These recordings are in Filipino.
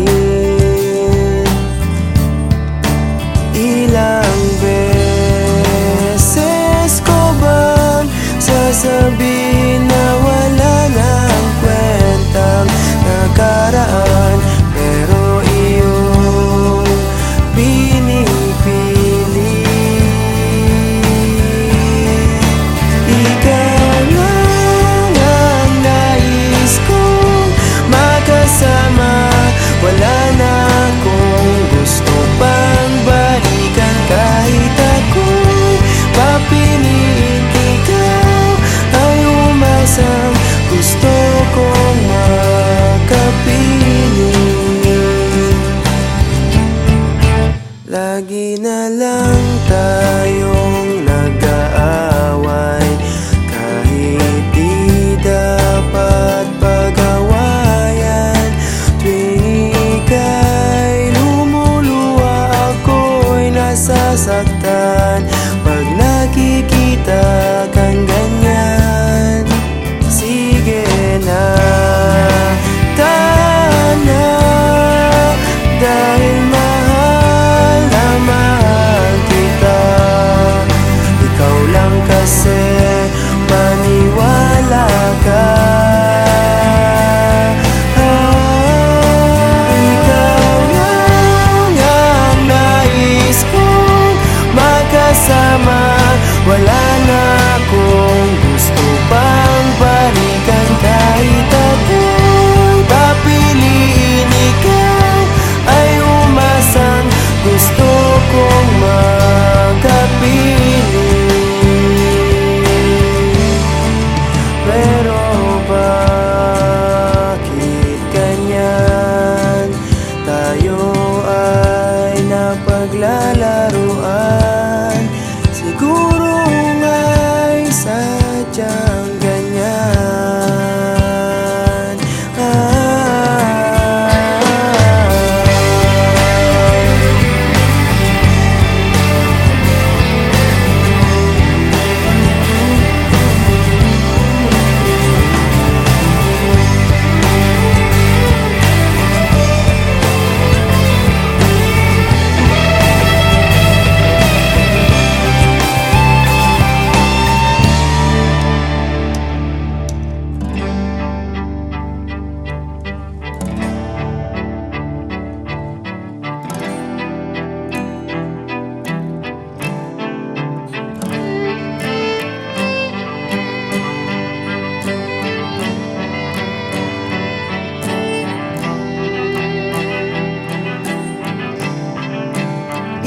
你。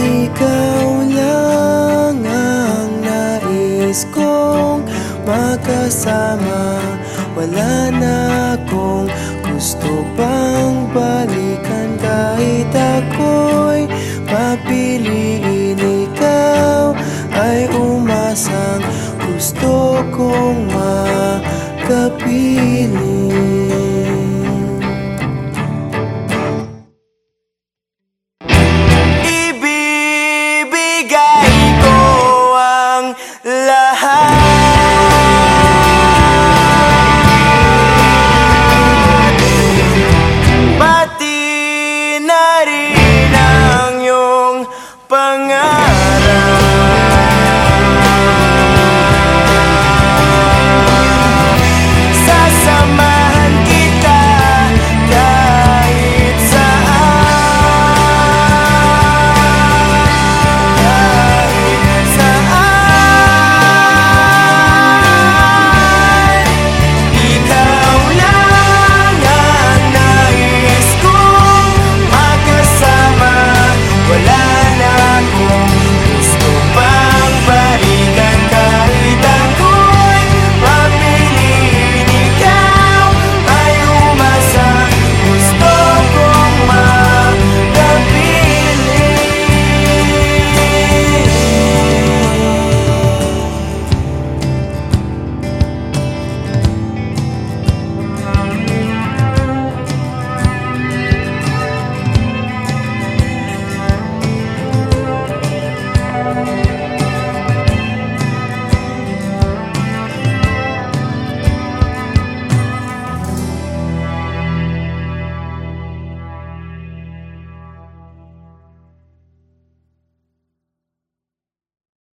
Ikaw lang ang nais kong makasama. Wala na akong gusto pang balikan. Kahit ako'y mapiliin Ikaw ay umasang gusto kong makapiling